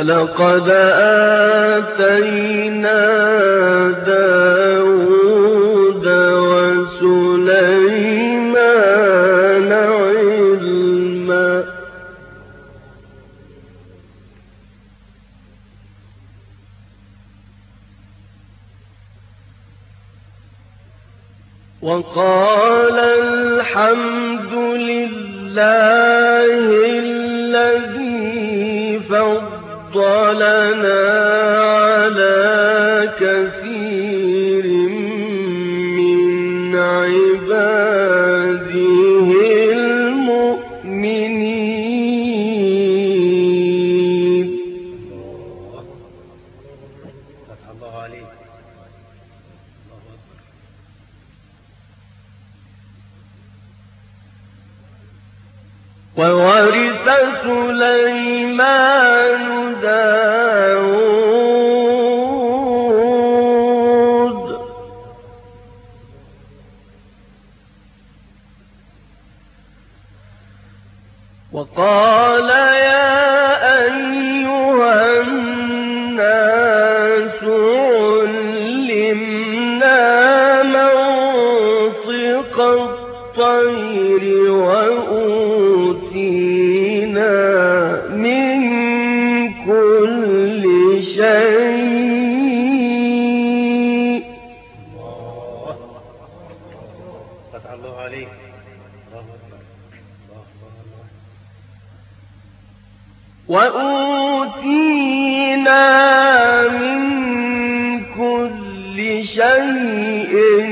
ولقد آتينا داود وسليمان علما. وقال وأوتينا من كل شيء. فتح الله وأوتينا من كل شيء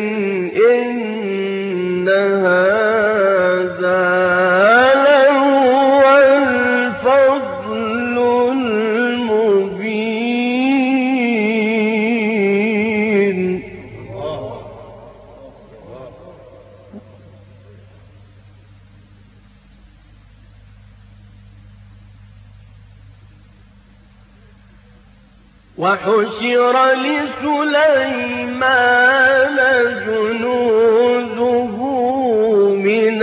وحشر لسليمان جنوده من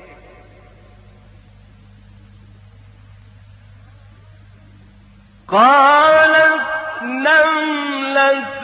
قالت نملة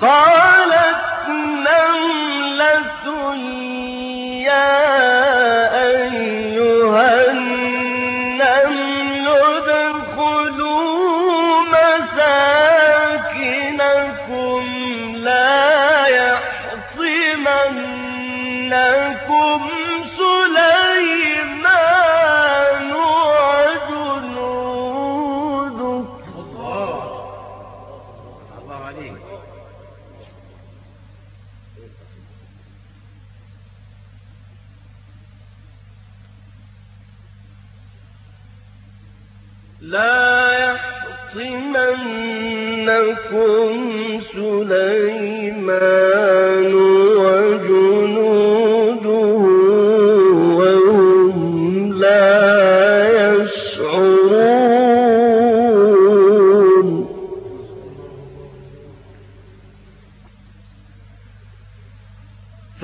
قالت نملة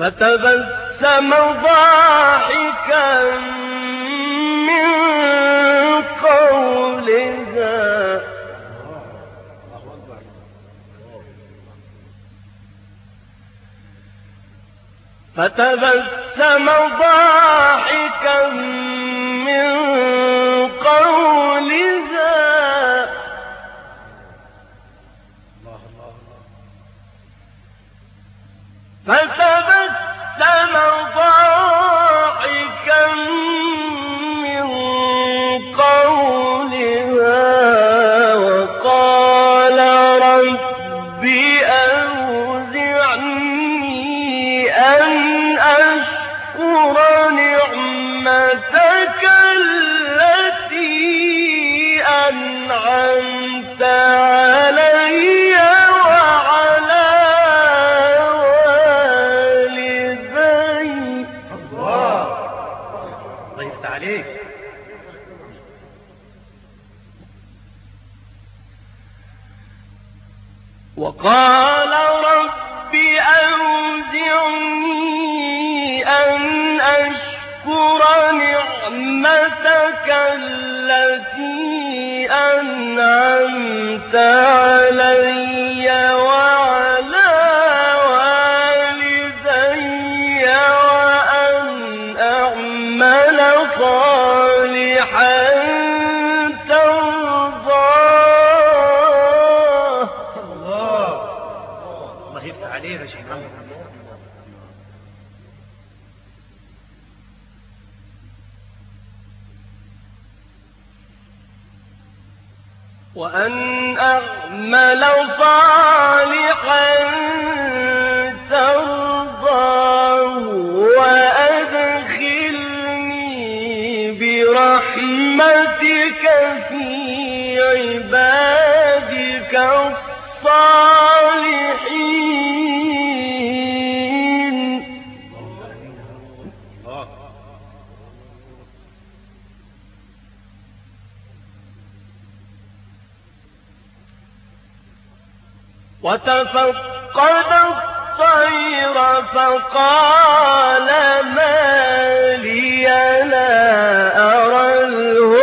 فتبسم ضاحكا من قولها. فتبسم ضاحكا من قولها. حتى أنعمت عليهم وأن وتفقد الطير فقال ما لي لا أرى الهدى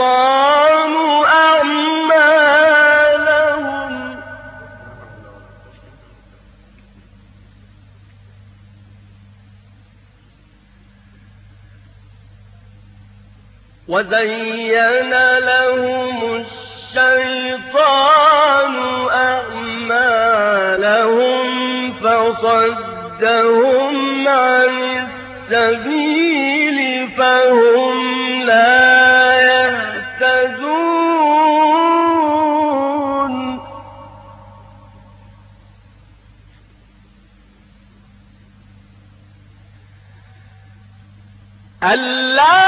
وزين لهم الشيطان أعمالهم فصدهم عن السبيل فهم لا يهتدون الله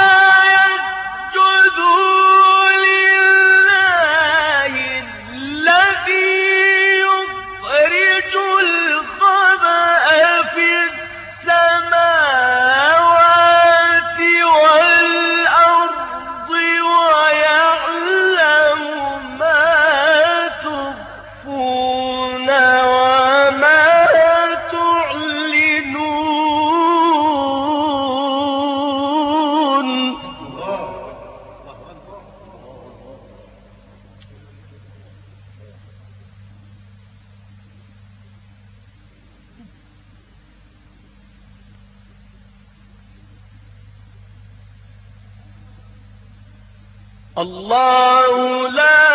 الله لا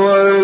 وَالْمُؤْمِنِينَ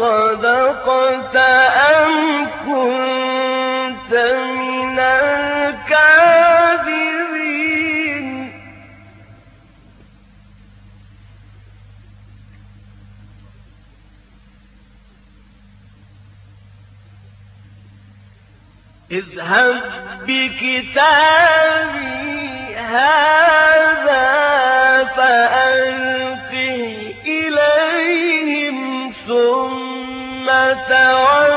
صدقت أم كنت من الكاذبين؟ اذهب بكتابي هذا فأنت وَالْأَرْضِ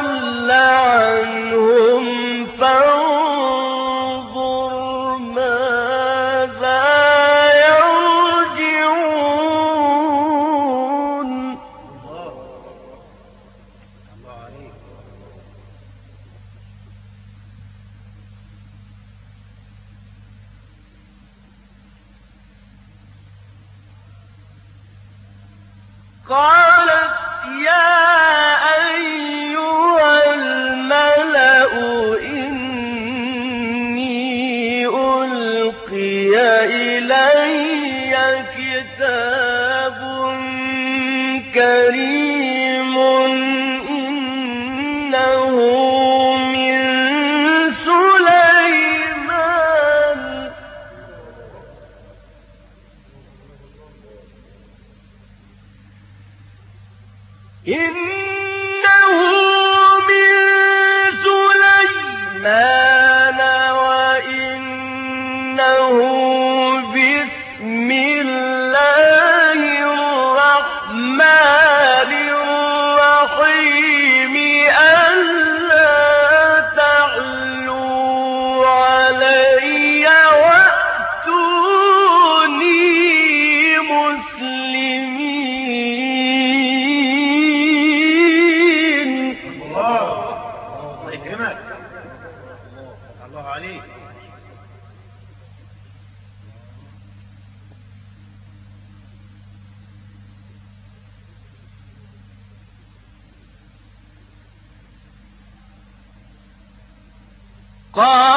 قال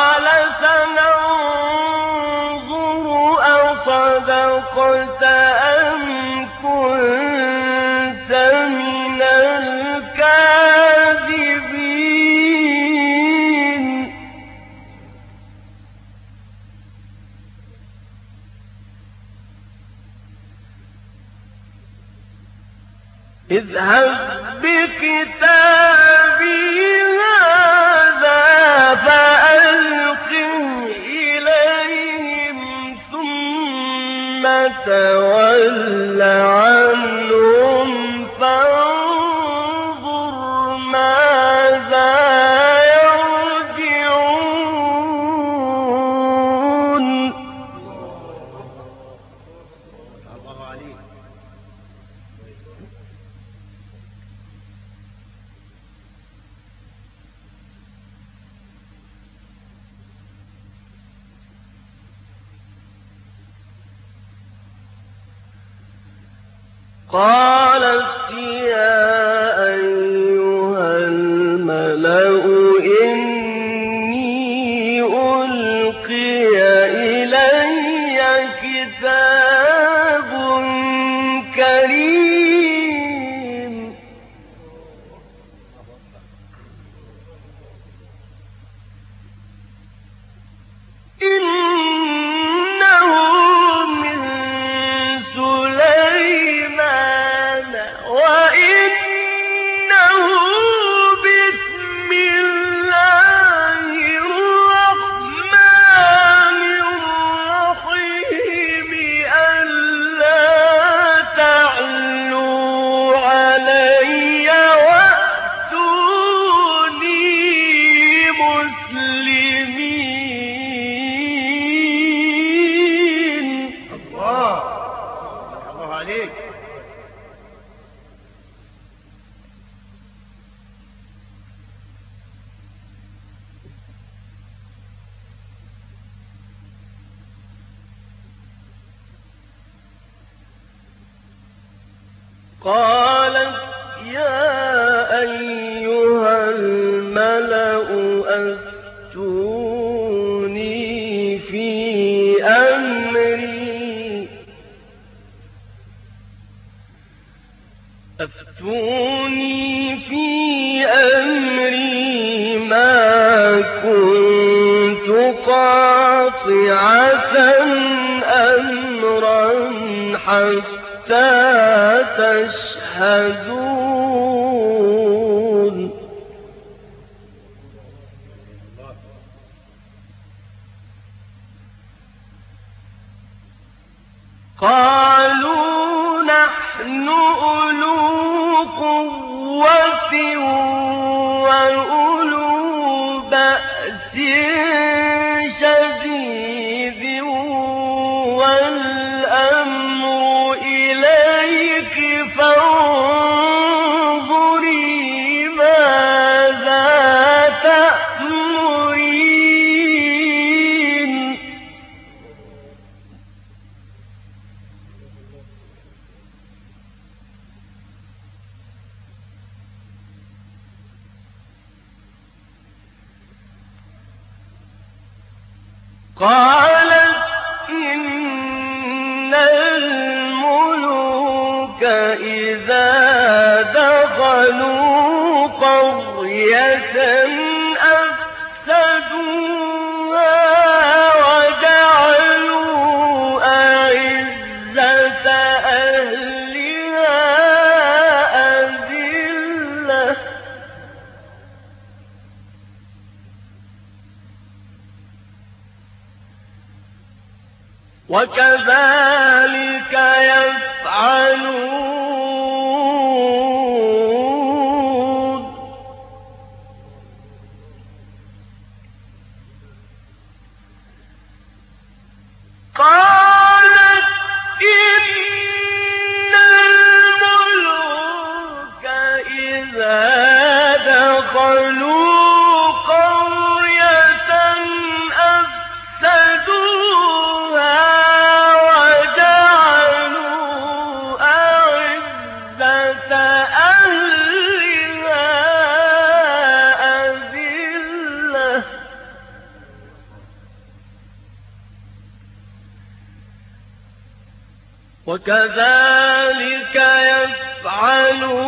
يفعلون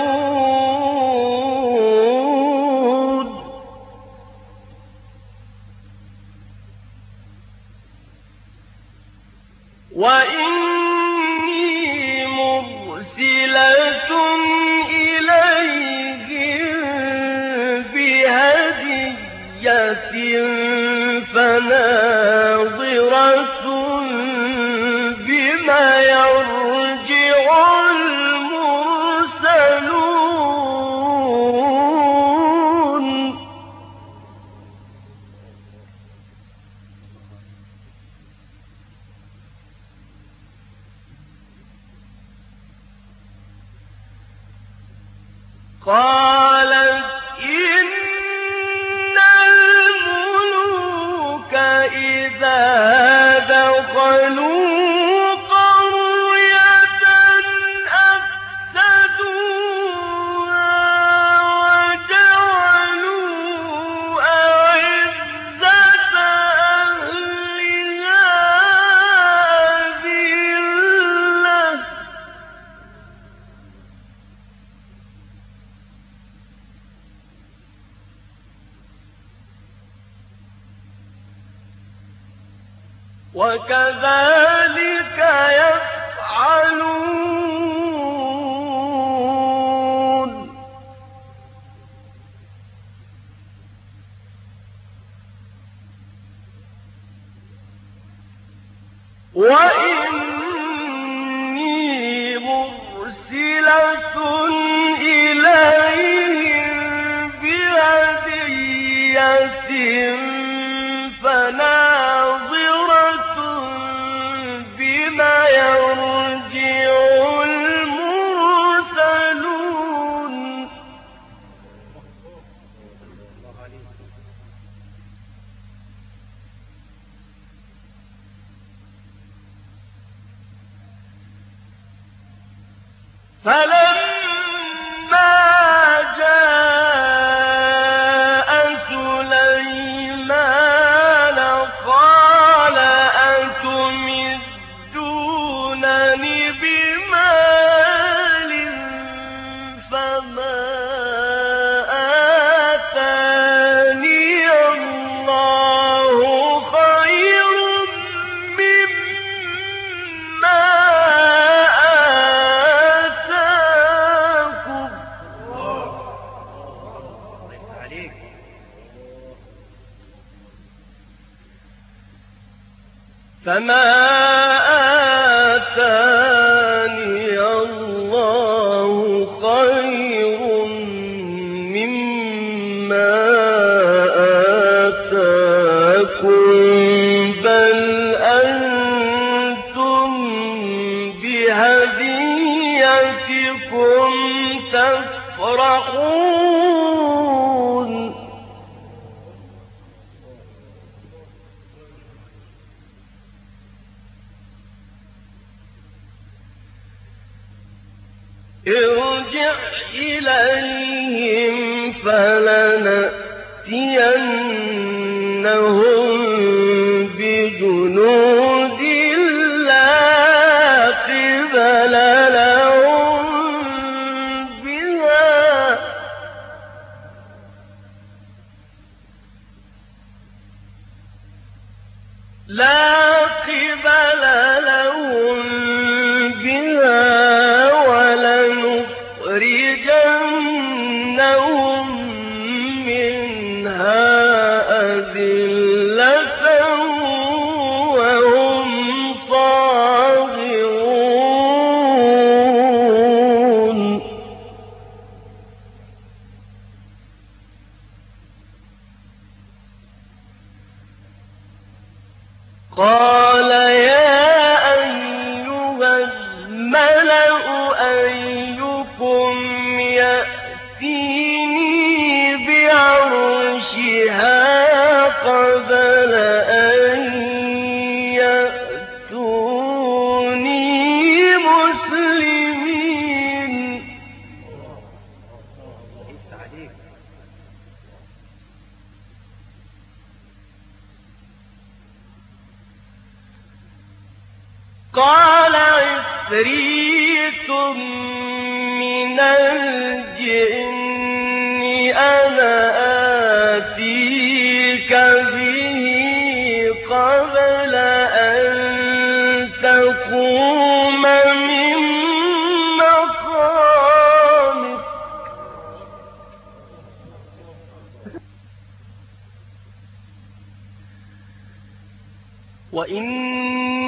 فناظرة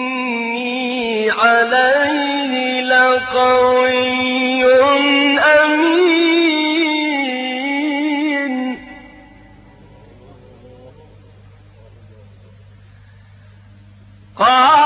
وإني عليه لقوي أمين قال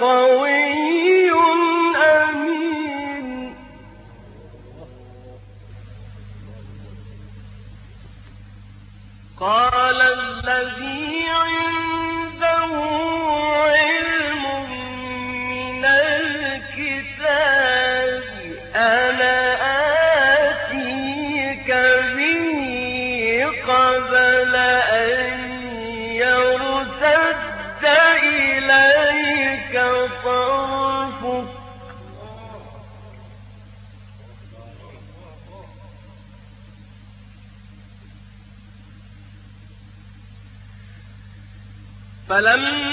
عليه فلما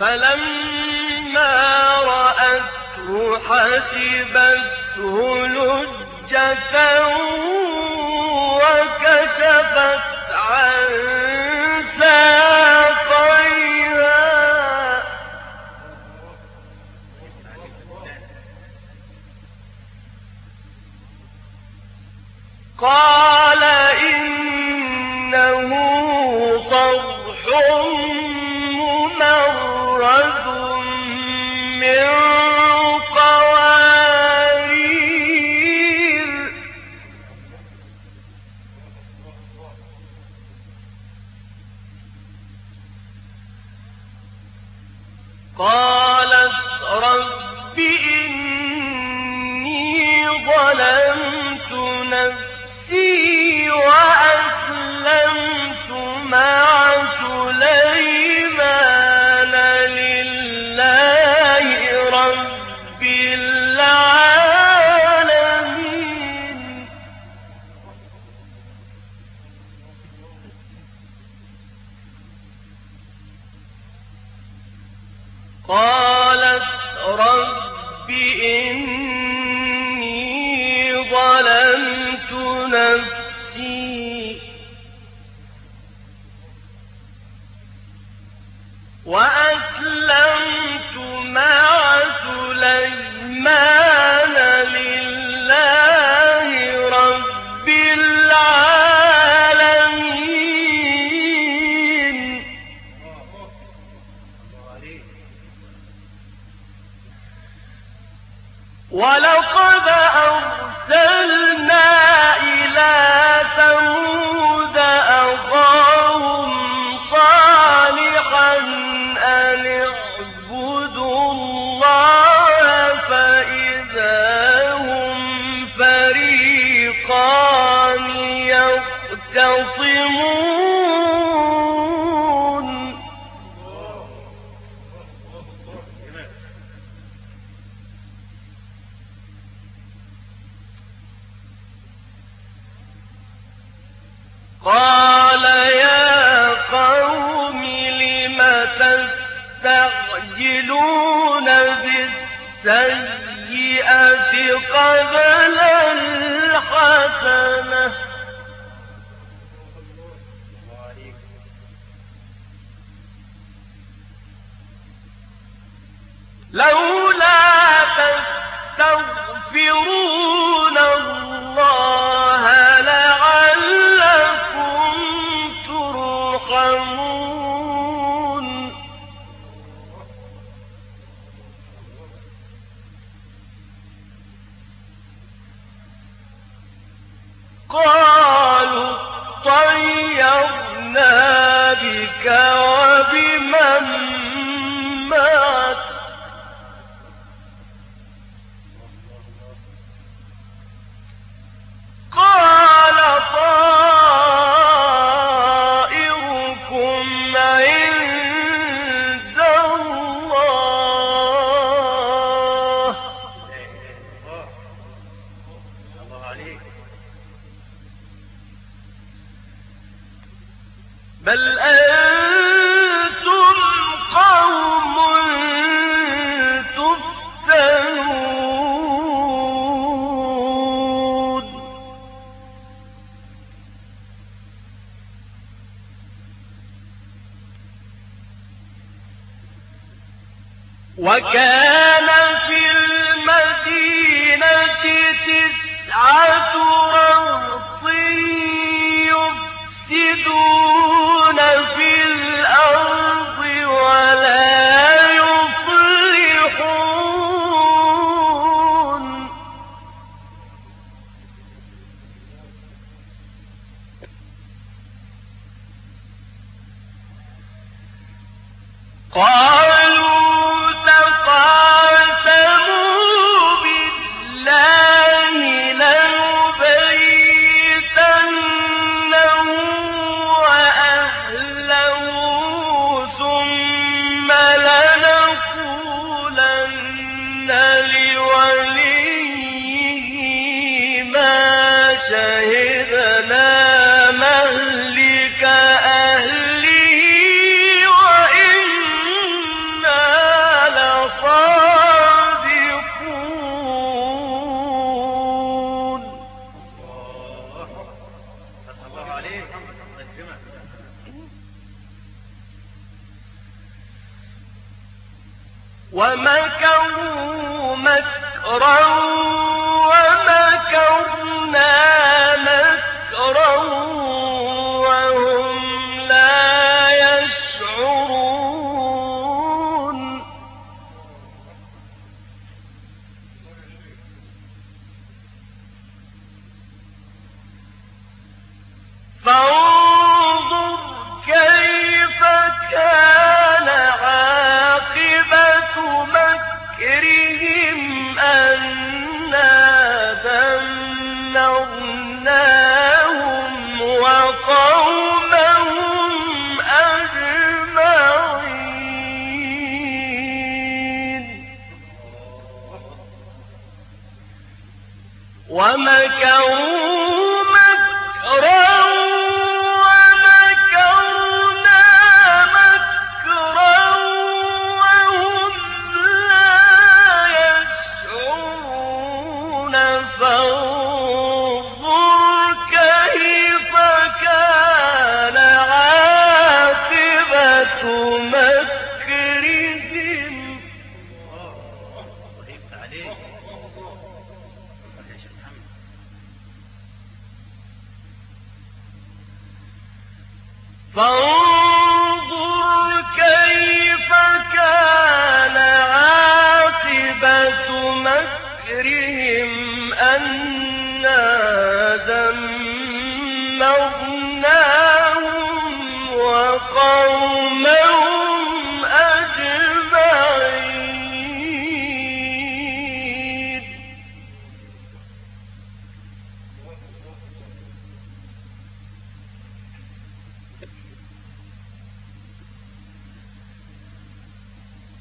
فلما رأته حسبته لجة ومكروا مكرا ومكرنا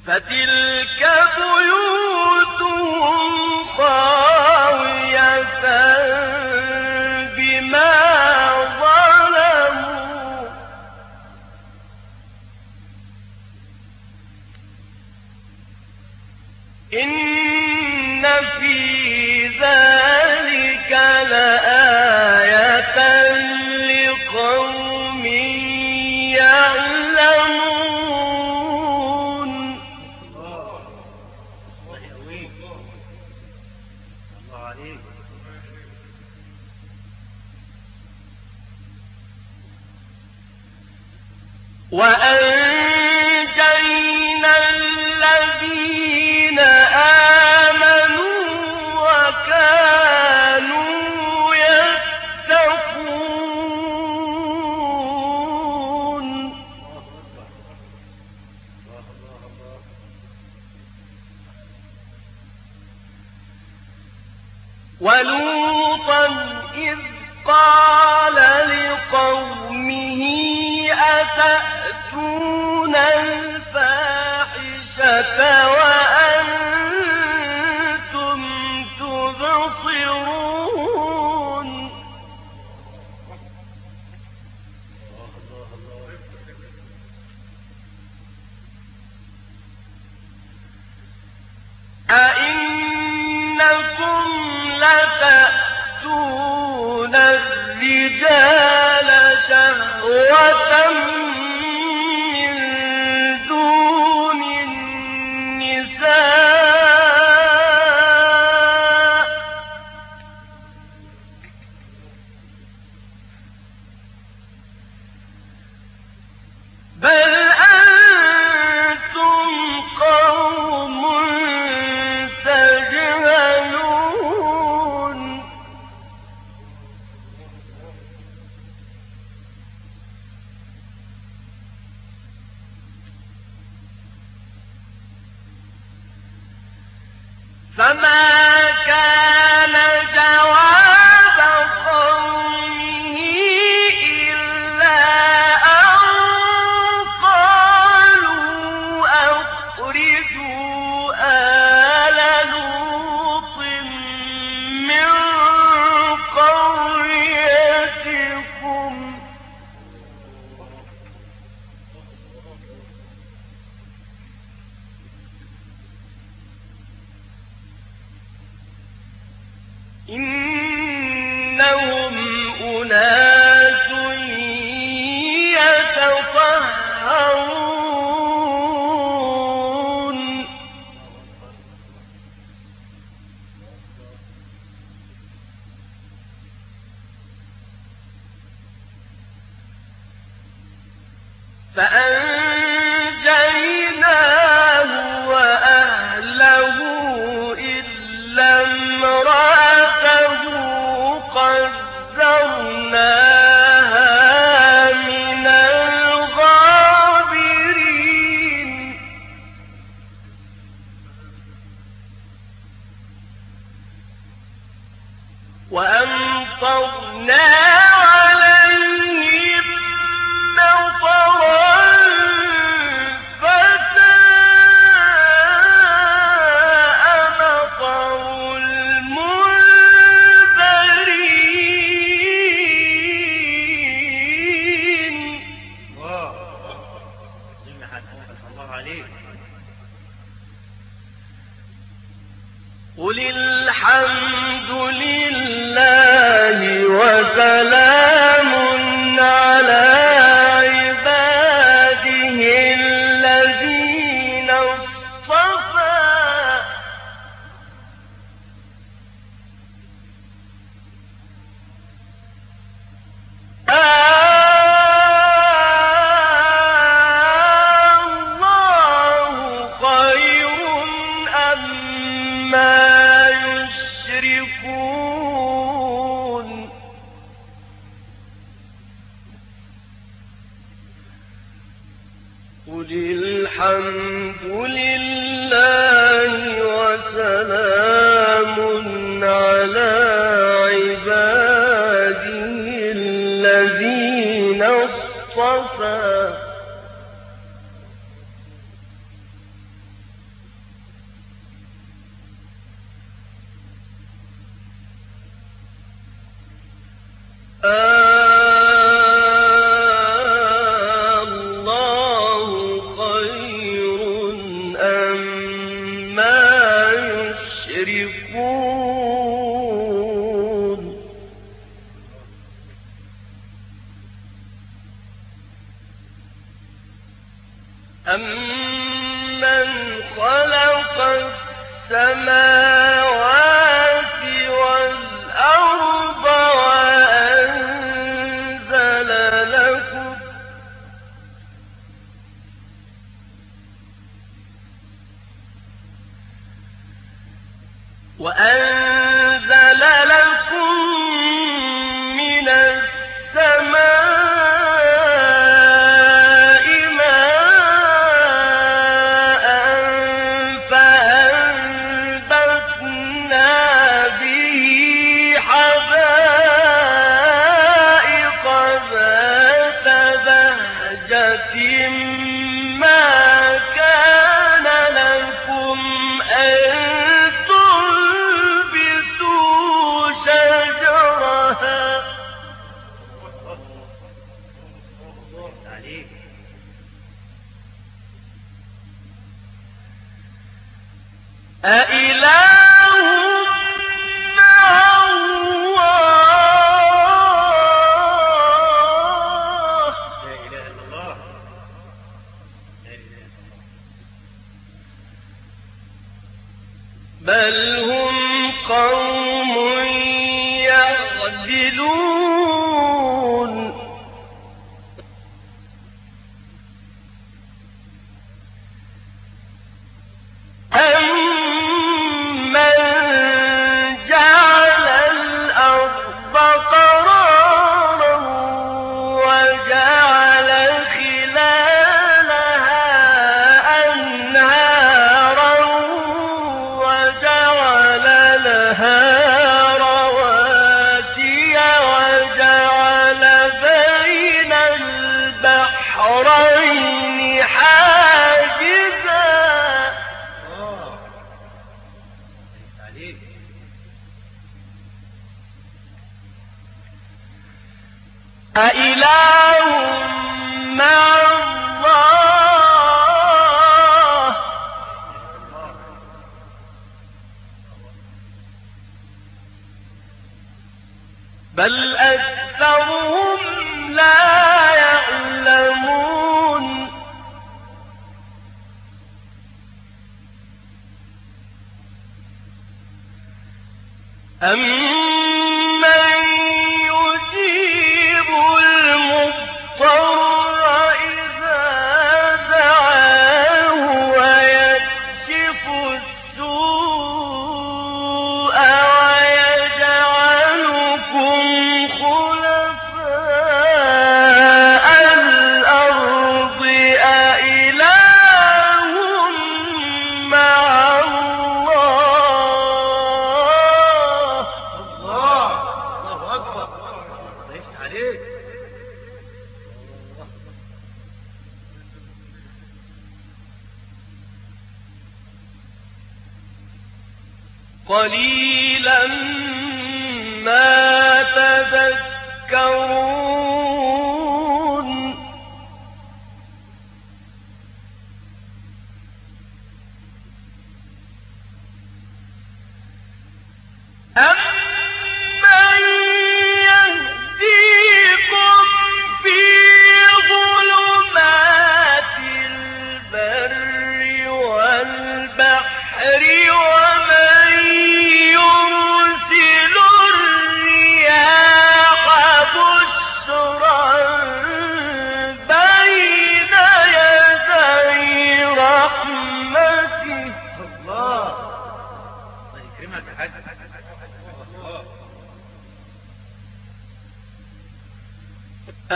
فتلك بيوت قومه أتأتون الفاحشة وأنتم تبصرون؟ أئنكم لتأتون الرجال شهوة وأمطرنا أمن خلق السماوات والأرض وأنزل لكم وأنزل أئن قليلا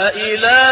أإله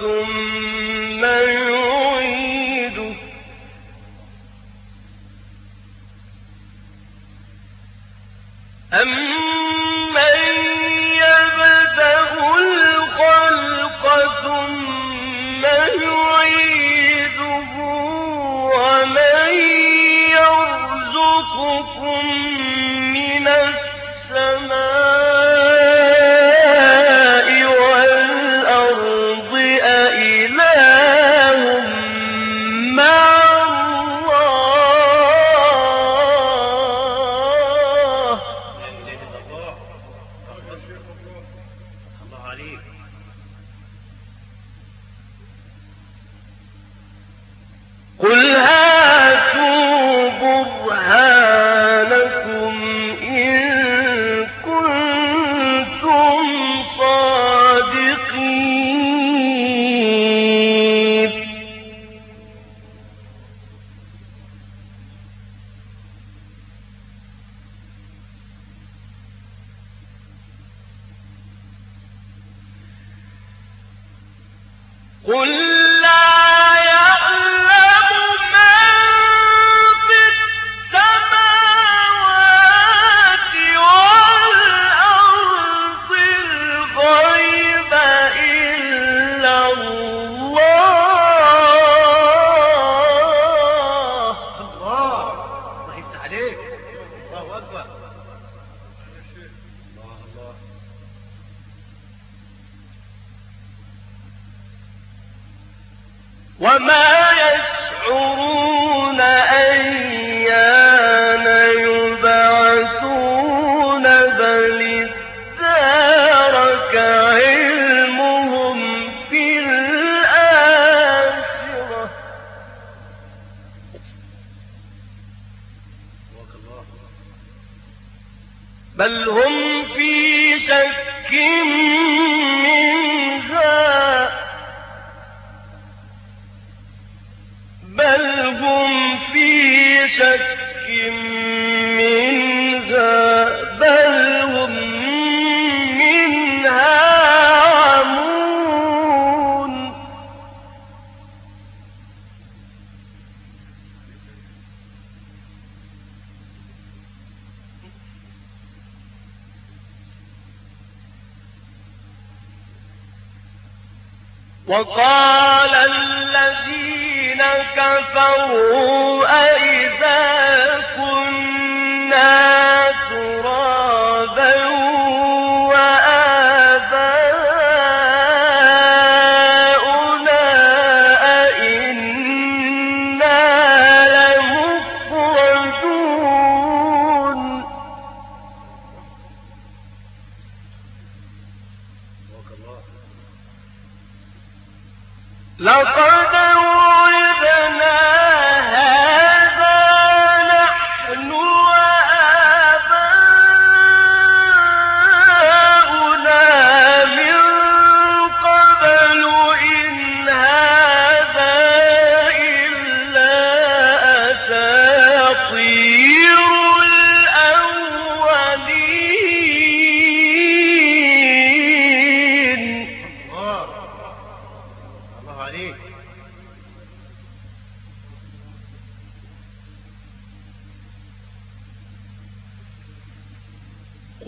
ثم يعيده أمن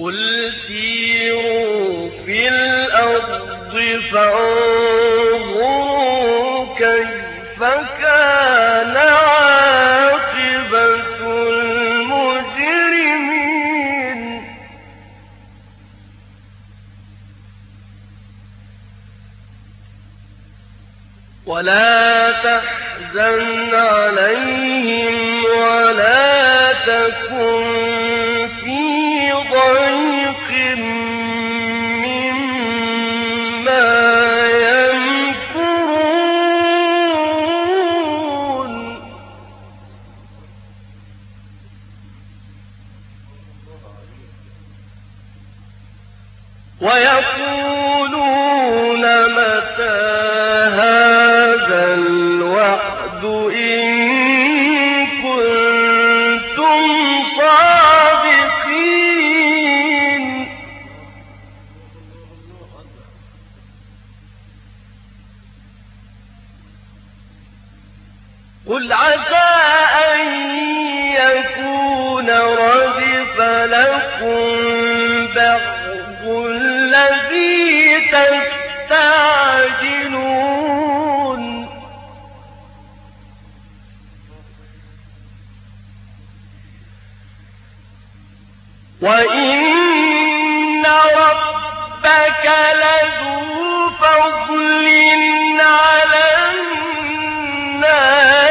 قل سيروا في الأرض فانظروا وإن ربك لذو فضل على الناس